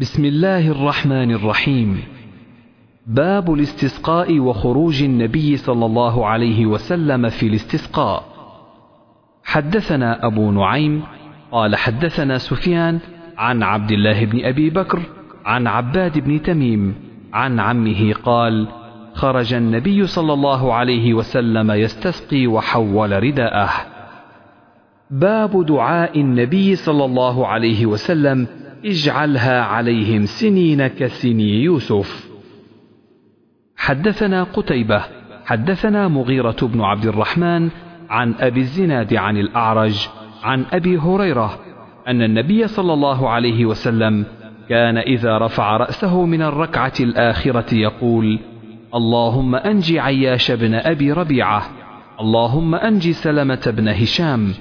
بسم الله الرحمن الرحيم. باب الاستسقاء وخروج النبي صلى الله عليه وسلم في الاستسقاء. حدثنا أبو نعيم قال حدثنا سفيان عن عبد الله بن أبي بكر عن عباد بن تميم عن عمه قال خرج النبي صلى الله عليه وسلم يستسقي وحول رداءه. باب دعاء النبي صلى الله عليه وسلم اجعلها عليهم سنين كسني يوسف. حدثنا قتيبة حدثنا مغيرة بن عبد الرحمن عن أبي الزناد عن الأعرج عن أبي هريرة أن النبي صلى الله عليه وسلم كان إذا رفع رأسه من الركعة الآخرة يقول اللهم أنج عياش بن أبي ربيعة اللهم أنج سلمة بن هشام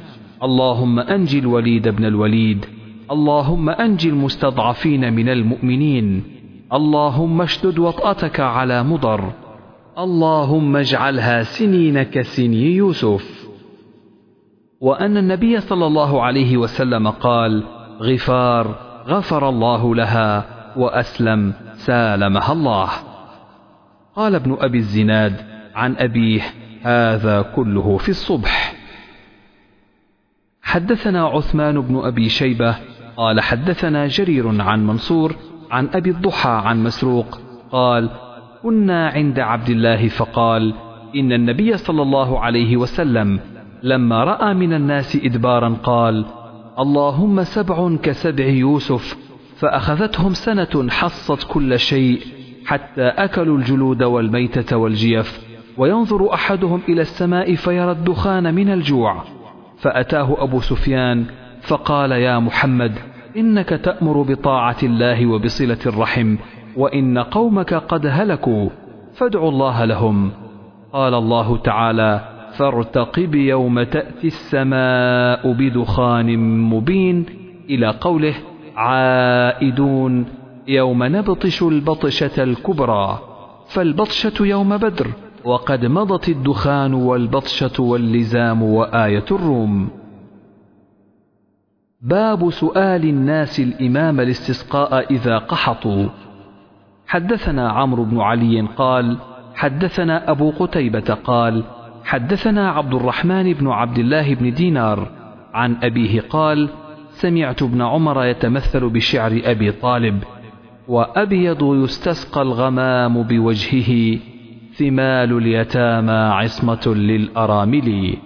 اللهم أنج الوليد بن الوليد اللهم أنج المستضعفين من المؤمنين. اللهم اشدد وطأتك على مضر. اللهم اجعلها سنين كسني يوسف. وأن النبي صلى الله عليه وسلم قال غفار غفر الله لها وأسلم سالمها الله. قال ابن أبي الزناد عن أبيه هذا كله في الصبح. حدثنا عثمان بن أبي شيبة قال حدثنا جرير عن منصور عن أبي الضحى عن مسروق قال كنا عند عبد الله فقال إن النبي صلى الله عليه وسلم لما رأى من الناس إدبارا قال اللهم سبع كسبع يوسف فأخذتهم سنة حصت كل شيء حتى أكلوا الجلود والميتة والجيف وينظر أحدهم إلى السماء فيرى الدخان من الجوع فأتاه أبو سفيان فقال يا محمد إنك تأمر بطاعة الله وبصلة الرحم وإن قومك قد هلكوا فادعوا الله لهم. قال الله تعالى فارتقب يوم تأتي السماء بدخان مبين إلى قوله عائدون يوم نبطش البطشة الكبرى. فالبطشة يوم بدر وقد مضت الدخان والبطشة واللزام وآية الروم. باب سؤال الناس الإمام الاستسقاء إذا قحطوا. حدثنا عمرو بن علي قال حدثنا أبو قتيبة قال حدثنا عبد الرحمن بن عبد الله بن دينار عن أبيه قال سمعت ابن عمر يتمثل بشعر أبي طالب وأبيض يستسقى الغمام بوجهه ثمال اليتامى عصمة للأرامل.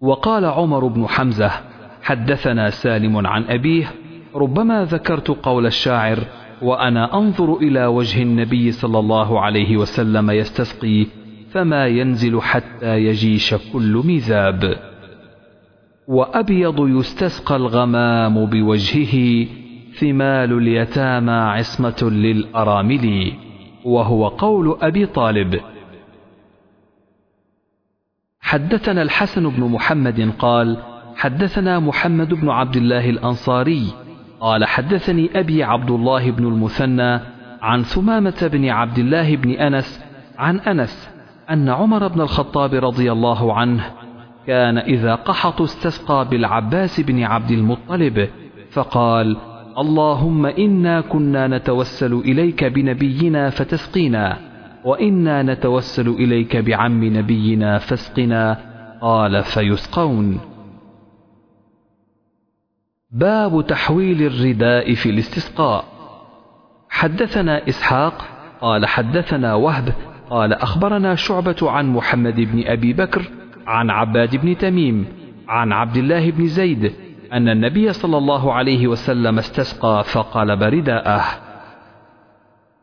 وقال عمر بن حمزة حدثنا سالم عن أبيه ربما ذكرت قول الشاعر وأنا أنظر إلى وجه النبي صلى الله عليه وسلم يستسقي فما ينزل حتى يجيش كل ميزاب. وأبيض يستسقى الغمام بوجهه ثمال اليتامى عصمة للأرامل وهو قول أبي طالب. حدثنا الحسن بن محمد قال حدثنا محمد بن عبد الله الأنصاري قال حدثني أبي عبد الله بن المثنى عن ثمامة بن عبد الله بن أنس عن أنس أن عمر بن الخطاب رضي الله عنه كان إذا قحط استسقى بالعباس بن عبد المطلب فقال اللهم إنا كنا نتوسل إليك بنبينا فتسقينا وإنا نتوسل إليك بعم نبينا فاسقنا قال فيسقون باب تحويل الرداء في الاستسقاء. حدثنا إسحاق قال حدثنا وهب قال أخبرنا شعبة عن محمد بن أبي بكر عن عباد بن تميم عن عبد الله بن زيد أن النبي صلى الله عليه وسلم استسقى فقلب رداءه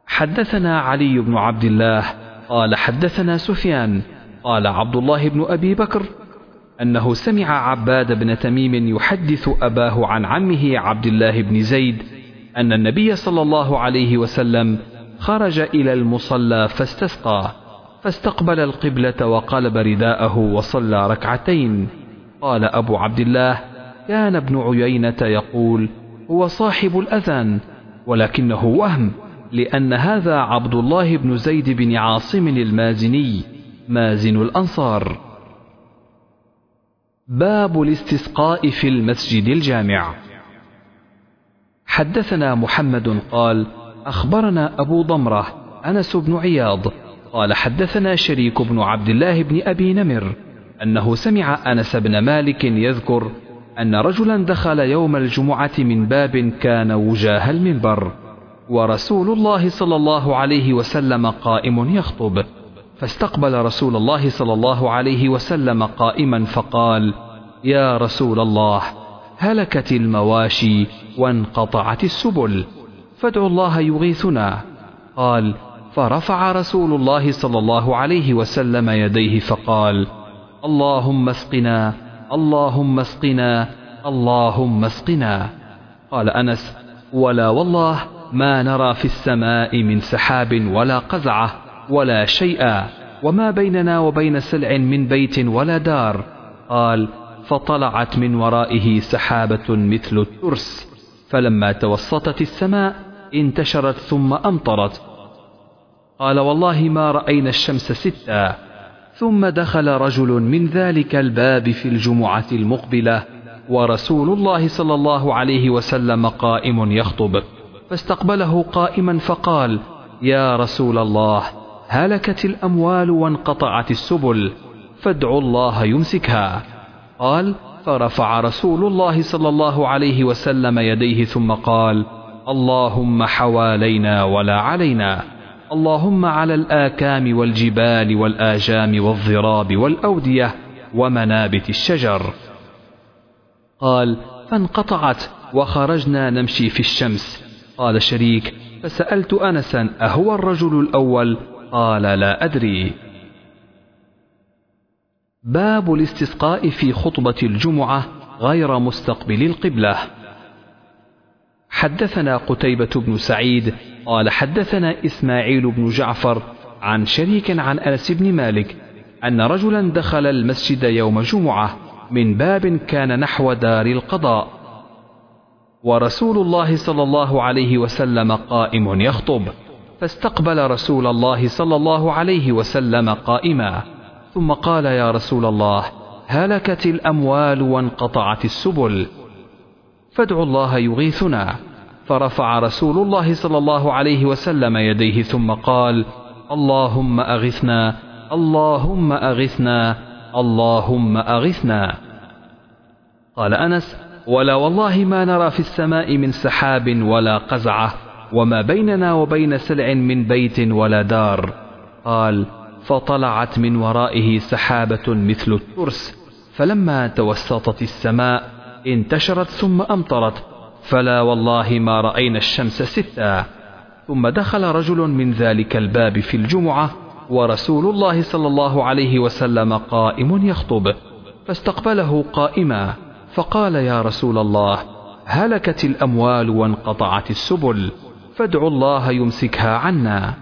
حدثنا علي بن عبد الله قال حدثنا سفيان قال عبد الله بن أبي بكر أنه سمع عباد بن تميم يحدث أباه عن عمه عبد الله بن زيد أن النبي صلى الله عليه وسلم خرج إلى المصلى فاستسقى فاستقبل القبلة وقلب رداءه وصلى ركعتين. قال أبو عبد الله كان ابن عيينة يقول هو صاحب الأذان ولكنه وهم لأن هذا عبد الله بن زيد بن عاصم المازني مازن الأنصار. باب الاستسقاء في المسجد الجامع. حدثنا محمد قال أخبرنا أبو ضمرة أنس بن عياض قال حدثنا شريك بن عبد الله بن أبي نمر أنه سمع أنس بن مالك يذكر أن رجلا دخل يوم الجمعة من باب كان وجاه المنبر ورسول الله صلى الله عليه وسلم قائم يخطب. فاستقبل رسول الله صلى الله عليه وسلم قائما فقال يا رسول الله هلكت المواشي وانقطعت السبل فادعوا الله يغيثنا. قال فرفع رسول الله صلى الله عليه وسلم يديه فقال اللهم اسقنا اللهم اسقنا اللهم اسقنا. قال أنس ولا والله ما نرى في السماء من سحاب ولا قزعة ولا شيئا وما بيننا وبين سلع من بيت ولا دار. قال فطلعت من ورائه سحابة مثل الترس فلما توسطت السماء انتشرت ثم أمطرت. قال والله ما رأينا الشمس ستا. ثم دخل رجل من ذلك الباب في الجمعة المقبلة ورسول الله صلى الله عليه وسلم قائم يخطب. فاستقبله قائما فقال يا رسول الله هلكت الأموال وانقطعت السبل فادعوا الله يمسكها. قال فرفع رسول الله صلى الله عليه وسلم يديه ثم قال اللهم حوالينا ولا علينا. اللهم على الآكام والجبال والآجام والضراب والأودية ومنابت الشجر. قال فانقطعت وخرجنا نمشي في الشمس. قال شريك فسألت أنسا أهو الرجل الأول؟ قال لا أدري. باب الاستسقاء في خطبة الجمعة غير مستقبل القبلة. حدثنا قتيبة بن سعيد قال حدثنا إسماعيل بن جعفر عن شريك عن أنس بن مالك أن رجلا دخل المسجد يوم جمعة من باب كان نحو دار القضاء. ورسول الله صلى الله عليه وسلم قائم يخطب. فاستقبل رسول الله صلى الله عليه وسلم قائما. ثم قال يا رسول الله هلكت الأموال وانقطعت السبل. فادعوا الله يغيثنا. فرفع رسول الله صلى الله عليه وسلم يديه ثم قال اللهم أغثنا اللهم أغثنا اللهم أغثنا. قال أنس ولا والله ما نرى في السماء من سحاب ولا قزعة. وما بيننا وبين سلع من بيت ولا دار. قال فطلعت من ورائه سحابة مثل الترس فلما توسطت السماء انتشرت ثم أمطرت فلا والله ما رأينا الشمس ستا. ثم دخل رجل من ذلك الباب في الجمعة ورسول الله صلى الله عليه وسلم قائم يخطب فاستقبله قائما فقال يا رسول الله هلكت الأموال وانقطعت السبل. فادعوا الله يمسكها عنا.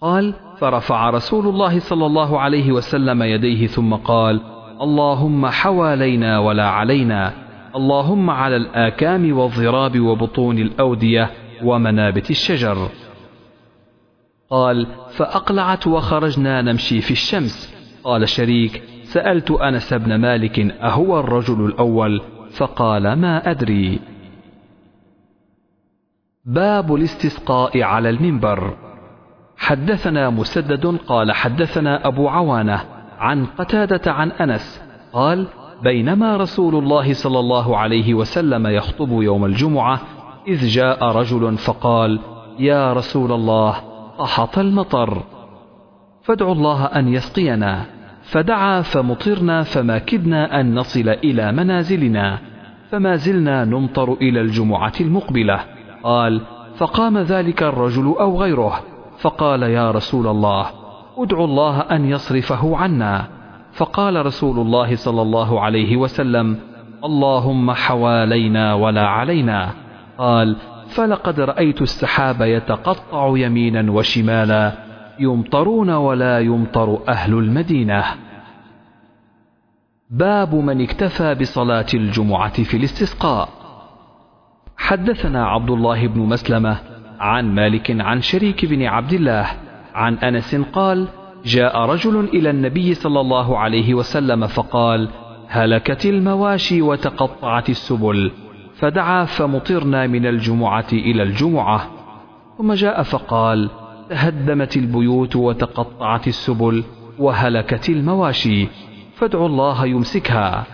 قال فرفع رسول الله صلى الله عليه وسلم يديه ثم قال اللهم حوالينا ولا علينا. اللهم على الآكام والضراب وبطون الأودية ومنابت الشجر. قال فأقلعت وخرجنا نمشي في الشمس. قال شريك سألت أنس بن مالك أهو الرجل الأول؟ فقال ما أدري. باب الاستسقاء على المنبر. حدثنا مسدد قال حدثنا أبو عوانة عن قتادة عن أنس قال بينما رسول الله صلى الله عليه وسلم يخطب يوم الجمعة إذ جاء رجل فقال يا رسول الله قحط المطر. فادعوا الله أن يسقينا. فدعا فمطرنا فما كدنا أن نصل إلى منازلنا. فما زلنا نمطر إلى الجمعة المقبلة. قال فقام ذلك الرجل أو غيره. فقال يا رسول الله أدعو الله أن يصرفه عنا. فقال رسول الله صلى الله عليه وسلم اللهم حوالينا ولا علينا. قال فلقد رأيت السحاب يتقطع يمينا وشمالا يمطرون ولا يمطر أهل المدينة. باب من اكتفى بصلاة الجمعة في الاستسقاء. حدثنا عبد الله بن مسلمة عن مالك عن شريك بن عبد الله عن أنس قال جاء رجل إلى النبي صلى الله عليه وسلم فقال هلكت المواشي وتقطعت السبل فدعا فمطرنا من الجمعة إلى الجمعة ثم جاء فقال تهدمت البيوت وتقطعت السبل وهلكت المواشي فادعوا الله يمسكها.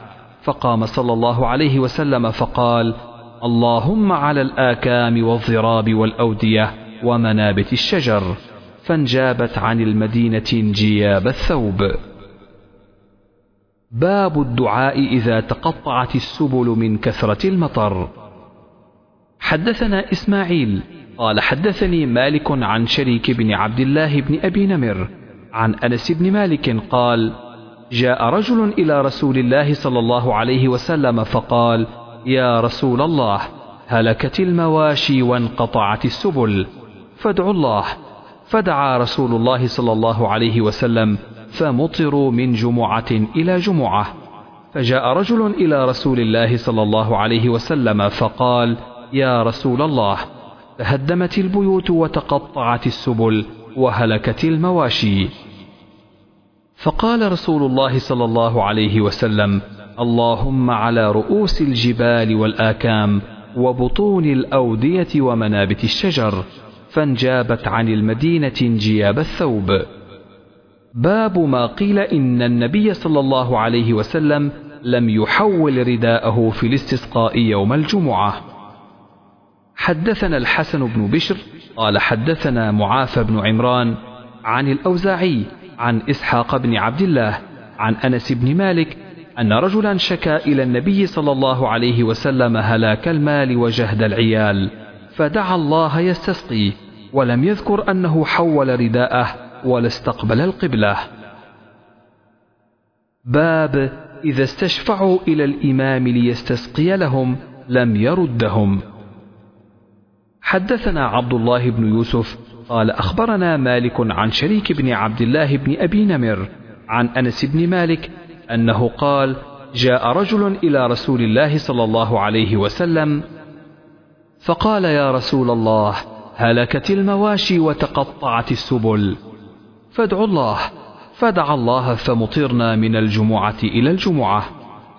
فقام صلى الله عليه وسلم فقال اللهم على الآكام والضراب والأودية ومنابت الشجر فانجابت عن المدينة انجياب الثوب. باب الدعاء إذا تقطعت السبل من كثرة المطر. حدثنا إسماعيل قال حدثني مالك عن شريك بن عبد الله بن أبي نمر عن أنس بن مالك قال جاء رجل إلى رسول الله صلى الله عليه وسلم فقال يا رسول الله هلكت المواشي وانقطعت السبل. فادعوا الله. فدعا رسول الله صلى الله عليه وسلم فمطروا من جمعة إلى جمعة. فجاء رجل إلى رسول الله صلى الله عليه وسلم فقال يا رسول الله تهدمت البيوت وتقطعت السبل وهلكت المواشي. فقال رسول الله صلى الله عليه وسلم اللهم على رؤوس الجبال والآكام وبطون الأودية ومنابت الشجر فانجابت عن المدينة انجياب الثوب. باب ما قيل إن النبي صلى الله عليه وسلم لم يحول رداءه في الاستسقاء يوم الجمعة. حدثنا الحسن بن بشر قال حدثنا معافى بن عمران عن الأوزاعي عن إسحاق بن عبد الله عن أنس بن مالك أن رجلا شكا إلى النبي صلى الله عليه وسلم هلاك المال وجهد العيال فدعا الله يستسقي ولم يذكر أنه حول رداءه ولا استقبل القبلة. باب إذا استشفعوا إلى الإمام ليستسقي لهم لم يردهم. حدثنا عبد الله بن يوسف قال أخبرنا مالك عن شريك بن عبد الله بن أبي نمر عن أنس بن مالك أنه قال جاء رجل إلى رسول الله صلى الله عليه وسلم فقال يا رسول الله هلكت المواشي وتقطعت السبل فادعوا الله. فدعا الله فمطرنا من الجمعة إلى الجمعة.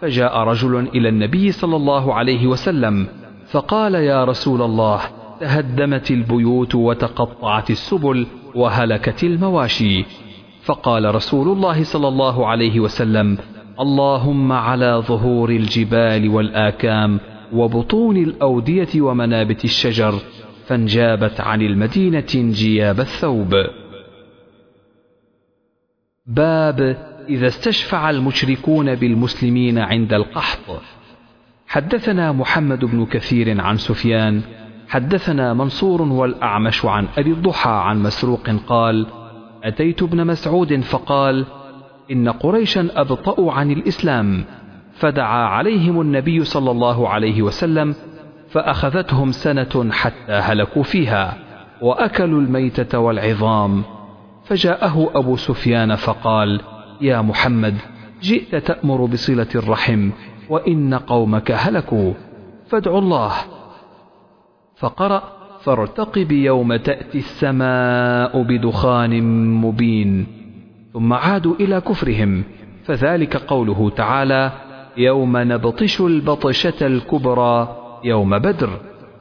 فجاء رجل إلى النبي صلى الله عليه وسلم فقال يا رسول الله تهدمت البيوت وتقطعت السبل وهلكت المواشي. فقال رسول الله صلى الله عليه وسلم اللهم على ظهور الجبال والآكام وبطون الأودية ومنابت الشجر فانجابت عن المدينة انجياب الثوب. باب إذا استشفع المشركون بالمسلمين عند القحط. حدثنا محمد بن كثير عن سفيان حدثنا منصور والأعمش عن أبي الضحى عن مسروق قال أتيت ابن مسعود فقال إن قريشا أبطأوا عن الإسلام فدعا عليهم النبي صلى الله عليه وسلم فأخذتهم سنة حتى هلكوا فيها وأكلوا الميتة والعظام. فجاءه أبو سفيان فقال يا محمد جئت تأمر بصلة الرحم وإن قومك هلكوا فادعوا الله. فقرأ فارتقب يوم تأتي السماء بدخان مبين ثم عادوا إلى كفرهم فذلك قوله تعالى يوم نبطش البطشة الكبرى يوم بدر.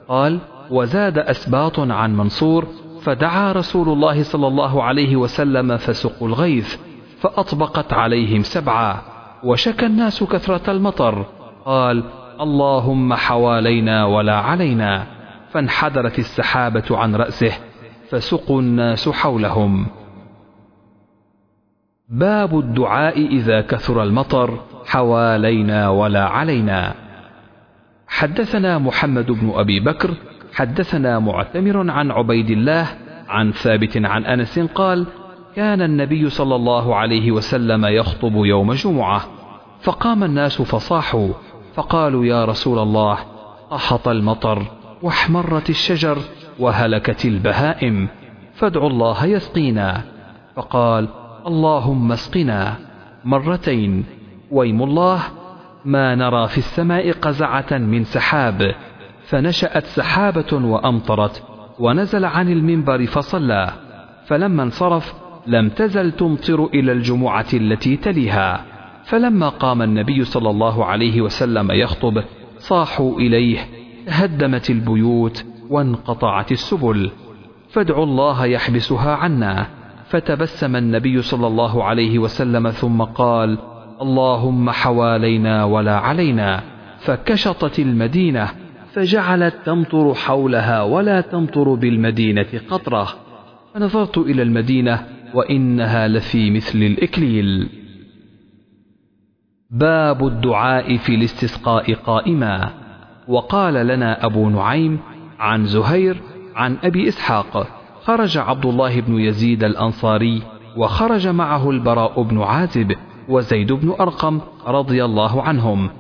قال وزاد أسباط عن منصور فدعا رسول الله صلى الله عليه وسلم فسقوا الغيث فأطبقت عليهم سبعا وشكى الناس كثرة المطر. قال اللهم حوالينا ولا علينا. فانحدرت السحابة عن رأسه فسقوا الناس حولهم. باب الدعاء إذا كثر المطر حوالينا ولا علينا. حدثنا محمد بن أبي بكر حدثنا معتمر عن عبيد الله عن ثابت عن أنس قال كان النبي صلى الله عليه وسلم يخطب يوم جمعة فقام الناس فصاحوا فقالوا يا رسول الله قحط المطر؟ واحمرت الشجر وهلكت البهائم فادعوا الله يسقينا. فقال اللهم اسقنا مرتين. ويم الله ما نرى في السماء قزعة من سحاب. فنشأت سحابة وأمطرت ونزل عن المنبر فصلى. فلما انصرف لم تزل تمطر إلى الجمعة التي تليها. فلما قام النبي صلى الله عليه وسلم يخطب صاحوا إليه. تهدمت البيوت وانقطعت السبل. فادعوا الله يحبسها عنا. فتبسم النبي صلى الله عليه وسلم ثم قال اللهم حوالينا ولا علينا. فكشطت المدينة فجعلت تمطر حولها ولا تمطر بالمدينة قطرة. فنظرت إلى المدينة وإنها لفي مثل الإكليل. باب الدعاء في الاستسقاء قائما. وقال لنا أبو نعيم عن زهير عن أبي إسحاق خرج عبد الله بن يزيد الأنصاري وخرج معه البراء بن عازب وزيد بن أرقم رضي الله عنهم.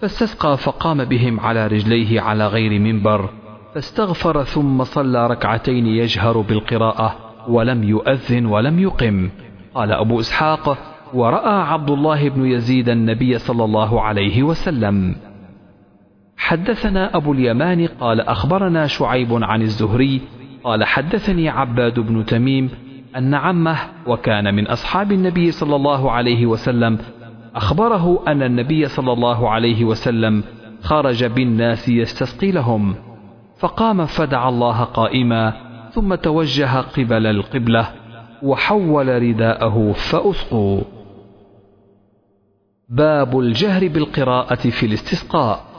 فاستسقى فقام بهم على رجليه على غير منبر فاستغفر ثم صلى ركعتين يجهر بالقراءة ولم يؤذن ولم يقم. قال أبو إسحاق ورأى عبد الله بن يزيد النبي صلى الله عليه وسلم. حدثنا أبو اليمان قال أخبرنا شعيب عن الزهري قال حدثني عباد بن تميم أن عمه وكان من أصحاب النبي صلى الله عليه وسلم أخبره أن النبي صلى الله عليه وسلم خرج بالناس يستسقي لهم فقام فدعا الله قائما ثم توجه قبل القبلة وحول رداءه فأسقوا. باب الجهر بالقراءة في الاستسقاء.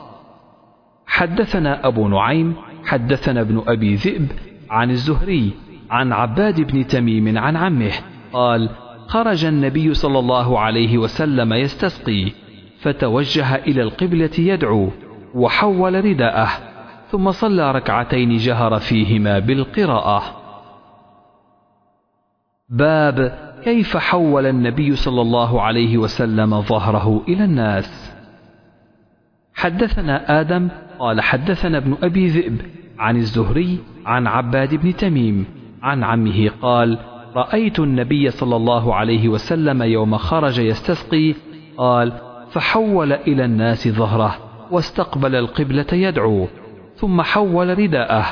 حدثنا أبو نعيم حدثنا ابن أبي ذئب عن الزهري عن عباد بن تميم عن عمه قال خرج النبي صلى الله عليه وسلم يستسقي فتوجه إلى القبلة يدعو وحول رداءه ثم صلى ركعتين جهر فيهما بالقراءة. باب كيف حول النبي صلى الله عليه وسلم ظهره إلى الناس. حدثنا آدم قال حدثنا ابن أبي ذئب عن الزهري عن عباد بن تميم عن عمه قال رأيت النبي صلى الله عليه وسلم يوم خرج يستسقي قال فحول إلى الناس ظهره واستقبل القبلة يدعو ثم حول رداءه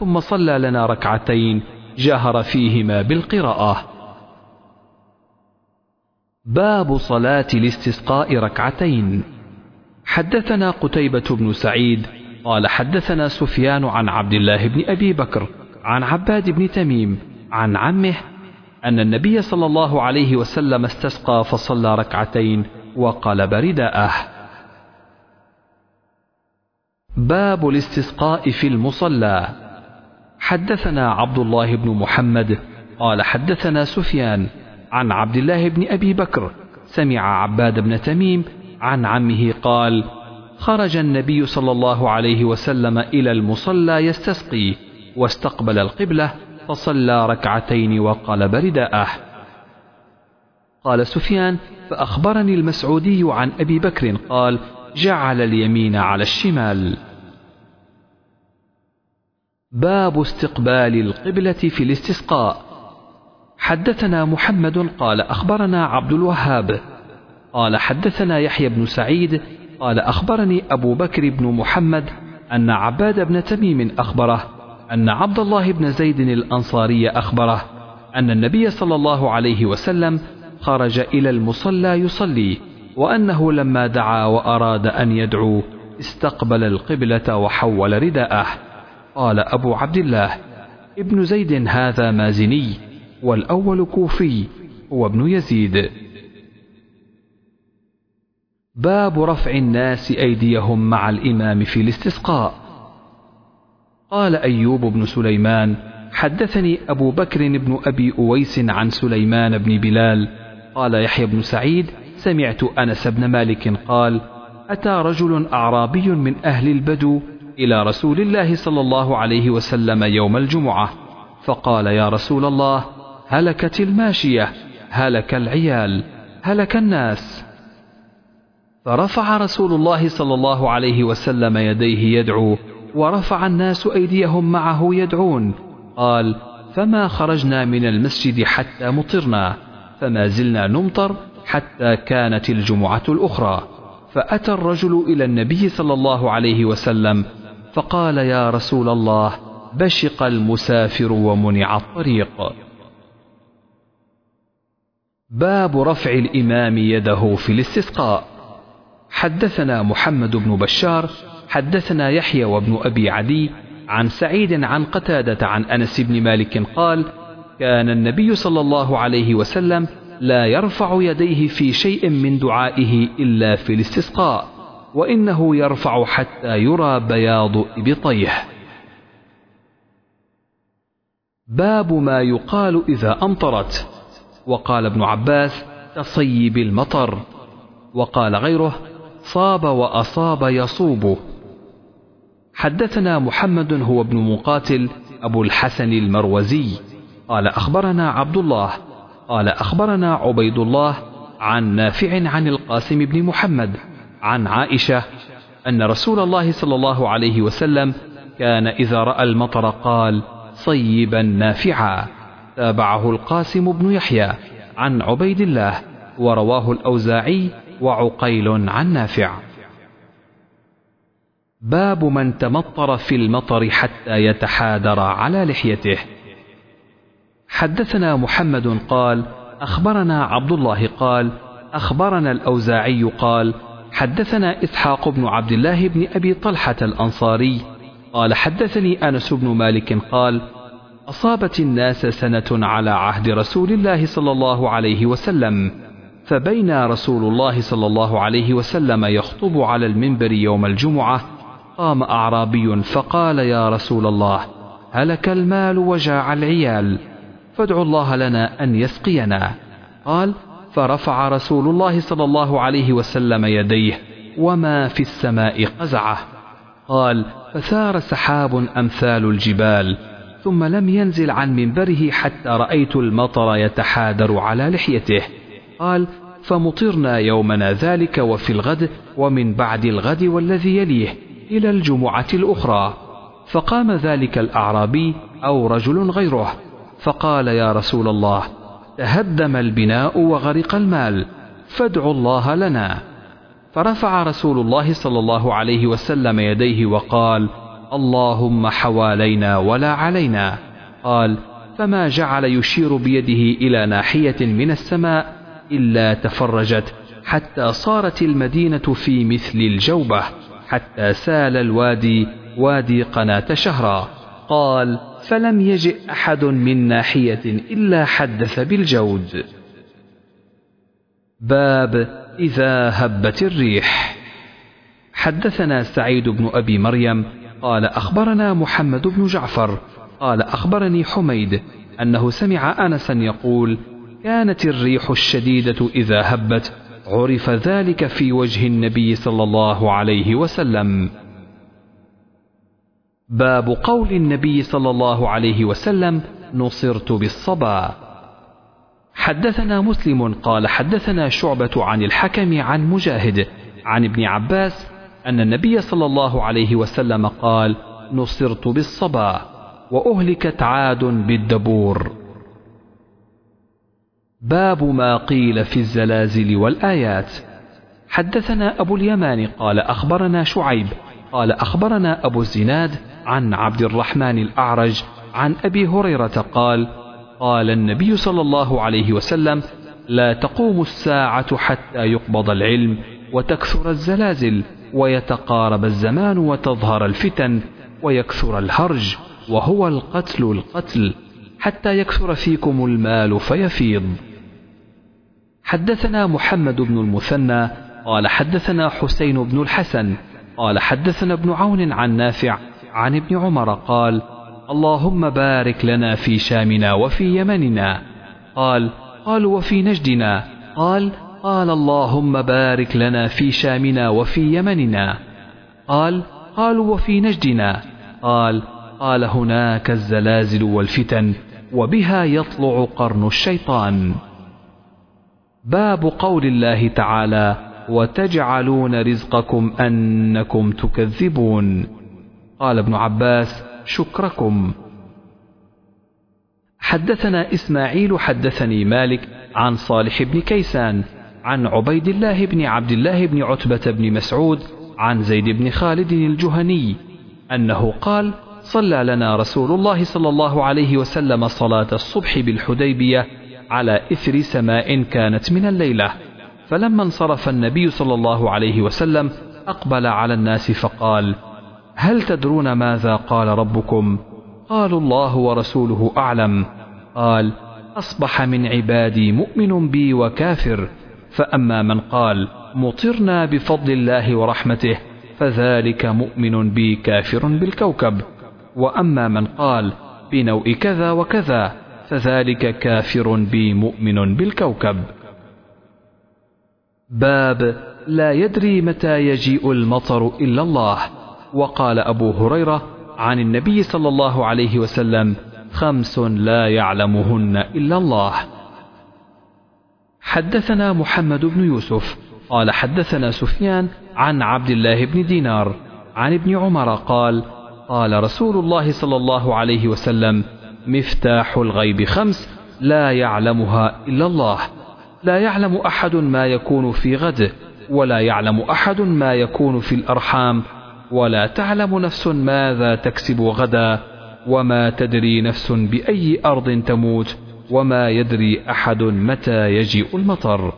ثم صلى لنا ركعتين جهر فيهما بالقراءة. باب صلاة الاستسقاء ركعتين. حدثنا قتيبة بن سعيد قال حدثنا سفيان عن عبد الله بن أبي بكر عن عباد بن تميم عن عمه أن النبي صلى الله عليه وسلم استسقى فصلى ركعتين وقلب رداءه باب الاستسقاء في المصلى. حدثنا عبد الله بن محمد قال حدثنا سفيان عن عبد الله بن أبي بكر سمع عباد بن تميم عن عمه قال خرج النبي صلى الله عليه وسلم إلى المصلى يستسقي واستقبل القبلة فصلى ركعتين وقلب رداءه. قال سفيان فأخبرني المسعودي عن أبي بكر قال جعل اليمين على الشمال. باب استقبال القبلة في الاستسقاء. حدثنا محمد قال أخبرنا عبد الوهاب قال حدثنا يحيى بن سعيد قال أخبرني أبو بكر بن محمد أن عباد بن تميم أخبره أن عبد الله بن زيد الأنصاري أخبره أن النبي صلى الله عليه وسلم خرج إلى المصلى يصلي وأنه لما دعا وأراد أن يدعو استقبل القبلة وحول رداءه. قال أبو عبد الله ابن زيد هذا مازني والأول كوفي هو ابن يزيد. باب رفع الناس أيديهم مع الإمام في الاستسقاء. قال أيوب بن سليمان حدثني أبو بكر بن أبي أويس عن سليمان بن بلال. قال يحيى بن سعيد سمعت أنس بن مالك قال أتى رجل أعرابي من أهل البدو إلى رسول الله صلى الله عليه وسلم يوم الجمعة. فقال يا رسول الله هلكت الماشية هلك العيال هلك الناس. فرفع رسول الله صلى الله عليه وسلم يديه يدعو ورفع الناس أيديهم معه يدعون. قال فما خرجنا من المسجد حتى مطرنا فما زلنا نمطر حتى كانت الجمعة الأخرى. فأتى الرجل إلى النبي صلى الله عليه وسلم فقال يا رسول الله بشق المسافر ومنع الطريق. باب رفع الإمام يده في الاستسقاء. حدثنا محمد بن بشار حدثنا يحيى وابن أبي عدي عن سعيد عن قتادة عن أنس بن مالك قال كان النبي صلى الله عليه وسلم لا يرفع يديه في شيء من دعائه إلا في الاستسقاء وإنه يرفع حتى يرى بياض إبطيه. باب ما يقال إذا أمطرت. وقال ابن عباس تصيب المطر. وقال غيره صاب وأصاب يصوب. حدثنا محمد هو ابن مقاتل أبو الحسن المروزي. قال أخبرنا عبد الله قال أخبرنا عبيد الله عن نافع عن القاسم بن محمد عن عائشة أن رسول الله صلى الله عليه وسلم كان إذا رأى المطر قال صيبا نافعا تابعه القاسم بن يحيى عن عبيد الله ورواه الأوزاعي وعقيل عن نافع. باب من تمطر في المطر حتى يتحادر على لحيته. حدثنا محمد قال أخبرنا عبد الله قال أخبرنا الأوزاعي قال حدثنا إسحاق بن عبد الله بن أبي طلحة الأنصاري قال حدثني أنس بن مالك قال أصابت الناس سنة على عهد رسول الله صلى الله عليه وسلم. فبين رسول الله صلى الله عليه وسلم يخطب على المنبر يوم الجمعة قام أعرابي فقال يا رسول الله هلك المال وجاع العيال فادعوا الله لنا أن يسقينا. قال فرفع رسول الله صلى الله عليه وسلم يديه وما في السماء قزعة. قال فثار سحاب أمثال الجبال ثم لم ينزل عن منبره حتى رأيت المطر يتحادر على لحيته. قال فمطرنا يومنا ذلك وفي الغد ومن بعد الغد والذي يليه إلى الجمعة الأخرى. فقام ذلك الأعرابي أو رجل غيره فقال يا رسول الله تهدم البناء وغرق المال فادعوا الله لنا. فرفع رسول الله صلى الله عليه وسلم يديه وقال اللهم حوالينا ولا علينا. قال فما جعل يشير بيده إلى ناحية من السماء إلا تفرجت حتى صارت المدينة في مثل الجوبة حتى سال الوادي وادي قناة شهرا. قال فلم يجئ أحد من ناحية إلا حدث بالجود. باب إذا هبت الريح. حدثنا سعيد بن أبي مريم قال أخبرنا محمد بن جعفر. قال أخبرني حميد أنه سمع أنسا يقول كانت الريح الشديدة إذا هبت عرف ذلك في وجه النبي صلى الله عليه وسلم. باب قول النبي صلى الله عليه وسلم نصرت بالصبا حدثنا مسلم قال حدثنا شعبة عن الحكم عن مجاهد عن ابن عباس أن النبي صلى الله عليه وسلم قال نصرت بالصبا وأهلكت عاد بالدبور باب ما قيل في الزلازل والآيات. حدثنا أبو اليمان قال أخبرنا شعيب قال أخبرنا أبو الزناد عن عبد الرحمن الأعرج عن أبي هريرة قال قال النبي صلى الله عليه وسلم لا تقوم الساعة حتى يقبض العلم وتكثر الزلازل ويتقارب الزمان وتظهر الفتن ويكثر الهرج وهو القتل القتل حتى يكثر فيكم المال فيفيض. حدثنا محمد بن المثنى قال حدثنا حسين بن الحسن قال حدثنا ابن عون عن نافع عن ابن عمر قال اللهم بارك لنا في شامنا وفي يمننا. قال قالوا وفي نجدنا. قال قال اللهم بارك لنا في شامنا وفي يمننا. قال قالوا وفي نجدنا. قال قال هناك الزلازل والفتن وبها يطلع قرن الشيطان. باب قول الله تعالى وتجعلون رزقكم أنكم تكذبون قال ابن عباس شكركم حدثنا إسماعيل حدثني مالك عن صالح بن كيسان عن عبيد الله بن عبد الله بن عتبة بن مسعود عن زيد بن خالد الجهني أنه قال صلى لنا رسول الله صلى الله عليه وسلم صلاة الصبح بالحديبية على إثر سماء كانت من الليلة. فلما انصرف النبي صلى الله عليه وسلم أقبل على الناس فقال هل تدرون ماذا قال ربكم؟ قالوا الله ورسوله أعلم. قال أصبح من عبادي مؤمن بي وكافر. فأما من قال مطرنا بفضل الله ورحمته فذلك مؤمن بي كافر بالكوكب. وأما من قال بنوء كذا وكذا. فذلك كافر بي مؤمن بالكوكب. باب لا يدري متى يجيء المطر إلا الله. وقال أبو هريرة عن النبي صلى الله عليه وسلم خمس لا يعلمهن إلا الله. حدثنا محمد بن يوسف. قال حدثنا سفيان عن عبد الله بن دينار عن ابن عمر قال قال رسول الله صلى الله عليه وسلم مفتاح الغيب خمس لا يعلمها إلا الله. لا يعلم أحد ما يكون في غد ولا يعلم أحد ما يكون في الأرحام. ولا تعلم نفس ماذا تكسب غدا وما تدري نفس بأي أرض تموت وما يدري أحد متى يجيء المطر.